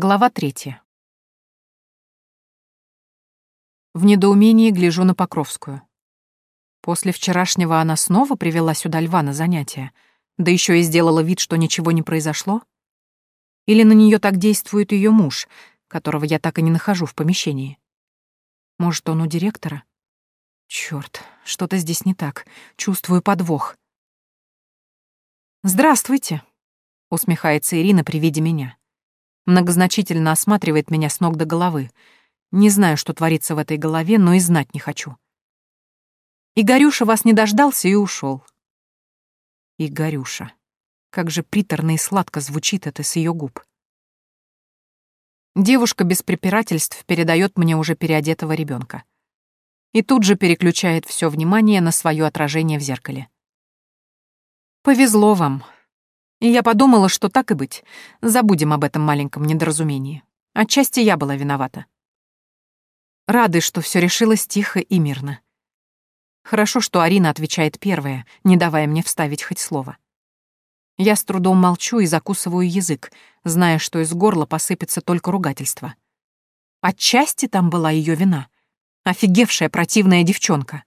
Глава третья. В недоумении гляжу на Покровскую. После вчерашнего она снова привела сюда льва на занятия, да еще и сделала вид, что ничего не произошло? Или на нее так действует ее муж, которого я так и не нахожу в помещении? Может, он у директора? Черт, что-то здесь не так. Чувствую подвох. «Здравствуйте», — усмехается Ирина при виде меня. Многозначительно осматривает меня с ног до головы. Не знаю, что творится в этой голове, но и знать не хочу. Игорюша вас не дождался и ушел. Игорюша. Как же приторно и сладко звучит это с ее губ. Девушка без препирательств передает мне уже переодетого ребенка. И тут же переключает все внимание на свое отражение в зеркале. «Повезло вам», и я подумала, что так и быть. Забудем об этом маленьком недоразумении. Отчасти я была виновата. Рады, что все решилось тихо и мирно. Хорошо, что Арина отвечает первая, не давая мне вставить хоть слово. Я с трудом молчу и закусываю язык, зная, что из горла посыпется только ругательство. Отчасти там была ее вина. Офигевшая противная девчонка.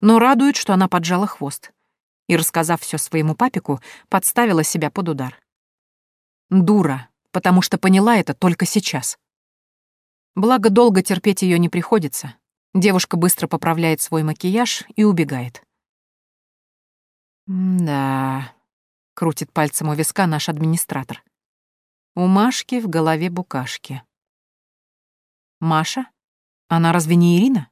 Но радует, что она поджала хвост и, рассказав все своему папику, подставила себя под удар. Дура, потому что поняла это только сейчас. Благо, долго терпеть ее не приходится. Девушка быстро поправляет свой макияж и убегает. «Да», — крутит пальцем у виска наш администратор. У Машки в голове букашки. «Маша? Она разве не Ирина?»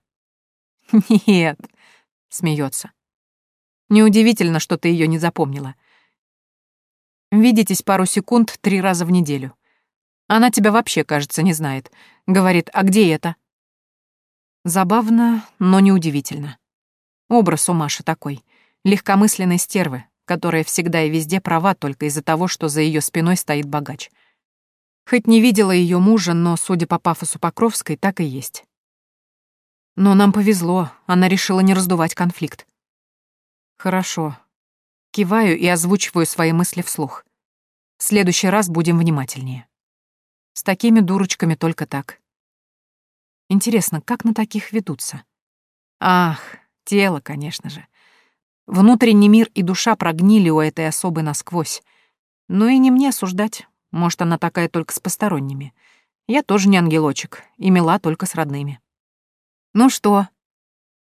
«Нет», — смеется. Неудивительно, что ты ее не запомнила. Видитесь пару секунд три раза в неделю. Она тебя вообще, кажется, не знает. Говорит, а где это? Забавно, но неудивительно. Образ у Маши такой. Легкомысленной стервы, которая всегда и везде права только из-за того, что за ее спиной стоит богач. Хоть не видела ее мужа, но, судя по пафосу Покровской, так и есть. Но нам повезло, она решила не раздувать конфликт. Хорошо. Киваю и озвучиваю свои мысли вслух. В следующий раз будем внимательнее. С такими дурочками только так. Интересно, как на таких ведутся? Ах, тело, конечно же. Внутренний мир и душа прогнили у этой особы насквозь. Ну и не мне осуждать. Может, она такая только с посторонними. Я тоже не ангелочек, и мила только с родными. Ну что,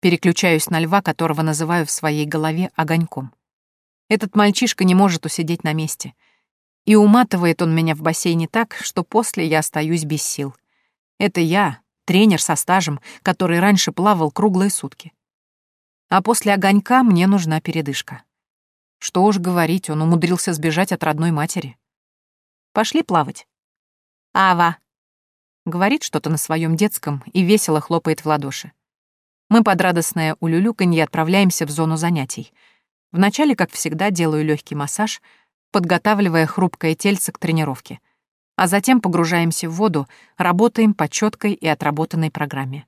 Переключаюсь на льва, которого называю в своей голове огоньком. Этот мальчишка не может усидеть на месте. И уматывает он меня в бассейне так, что после я остаюсь без сил. Это я, тренер со стажем, который раньше плавал круглые сутки. А после огонька мне нужна передышка. Что уж говорить, он умудрился сбежать от родной матери. Пошли плавать. Ава. Говорит что-то на своем детском и весело хлопает в ладоши. Мы под радостное улюлюканье отправляемся в зону занятий. Вначале, как всегда, делаю легкий массаж, подготавливая хрупкое тельце к тренировке. А затем погружаемся в воду, работаем по четкой и отработанной программе.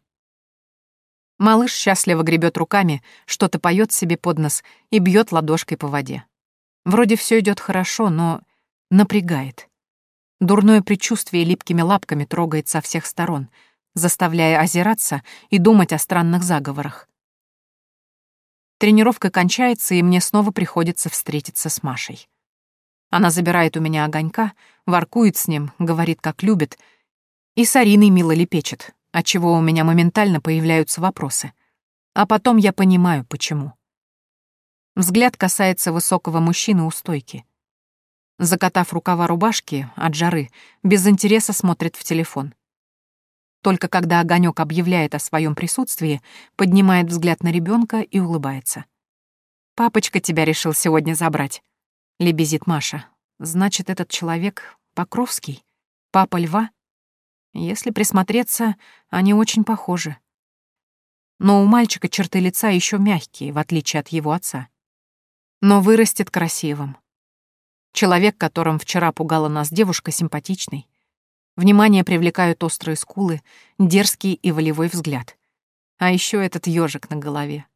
Малыш счастливо гребет руками, что-то поет себе под нос и бьет ладошкой по воде. Вроде все идет хорошо, но напрягает. Дурное предчувствие липкими лапками трогает со всех сторон — заставляя озираться и думать о странных заговорах. Тренировка кончается, и мне снова приходится встретиться с Машей. Она забирает у меня огонька, воркует с ним, говорит, как любит, и с Ариной мило лепечет, отчего у меня моментально появляются вопросы. А потом я понимаю, почему. Взгляд касается высокого мужчины у стойки. Закатав рукава рубашки от жары, без интереса смотрит в телефон. Только когда огонек объявляет о своем присутствии, поднимает взгляд на ребенка и улыбается. «Папочка тебя решил сегодня забрать», — лебезит Маша. «Значит, этот человек Покровский? Папа льва?» Если присмотреться, они очень похожи. Но у мальчика черты лица еще мягкие, в отличие от его отца. Но вырастет красивым. Человек, которым вчера пугала нас девушка, симпатичный. Внимание привлекают острые скулы, дерзкий и волевой взгляд. А еще этот ежик на голове.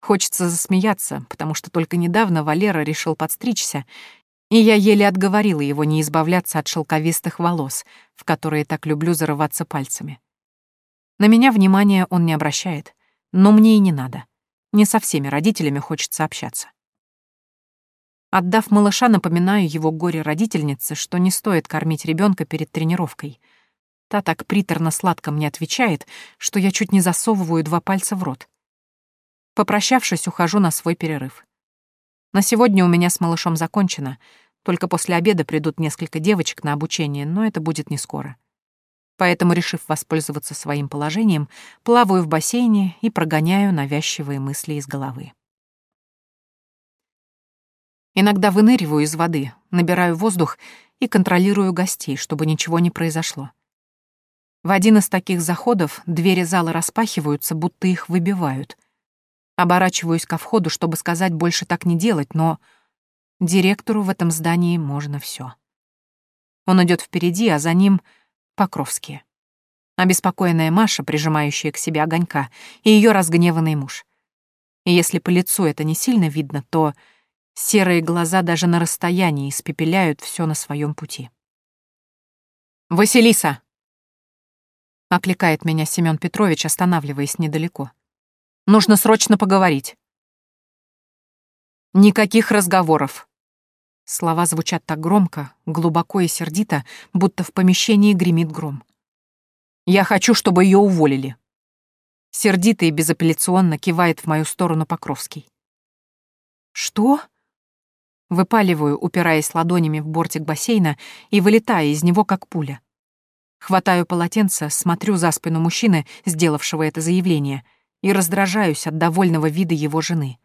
Хочется засмеяться, потому что только недавно Валера решил подстричься, И я еле отговорила его не избавляться от шелковистых волос, в которые так люблю зарываться пальцами. На меня внимания он не обращает, но мне и не надо. Не со всеми родителями хочется общаться. Отдав малыша, напоминаю его горе-родительнице, что не стоит кормить ребенка перед тренировкой. Та так приторно-сладко мне отвечает, что я чуть не засовываю два пальца в рот. Попрощавшись, ухожу на свой перерыв. На сегодня у меня с малышом закончено. Только после обеда придут несколько девочек на обучение, но это будет не скоро. Поэтому, решив воспользоваться своим положением, плаваю в бассейне и прогоняю навязчивые мысли из головы. Иногда выныриваю из воды, набираю воздух и контролирую гостей, чтобы ничего не произошло. В один из таких заходов двери зала распахиваются, будто их выбивают — Оборачиваюсь ко входу, чтобы сказать больше так не делать, но директору в этом здании можно все. Он идет впереди, а за ним Покровские. Обеспокоенная Маша, прижимающая к себе огонька, и ее разгневанный муж. И если по лицу это не сильно видно, то серые глаза даже на расстоянии испепеляют все на своем пути. «Василиса!» — окликает меня Семен Петрович, останавливаясь недалеко. Нужно срочно поговорить. Никаких разговоров. Слова звучат так громко, глубоко и сердито, будто в помещении гремит гром. Я хочу, чтобы ее уволили. Сердито и безапелляционно кивает в мою сторону Покровский. Что? Выпаливаю, упираясь ладонями в бортик бассейна и вылетая из него, как пуля. Хватаю полотенце, смотрю за спину мужчины, сделавшего это заявление — и раздражаюсь от довольного вида его жены.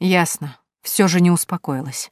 Ясно, все же не успокоилась.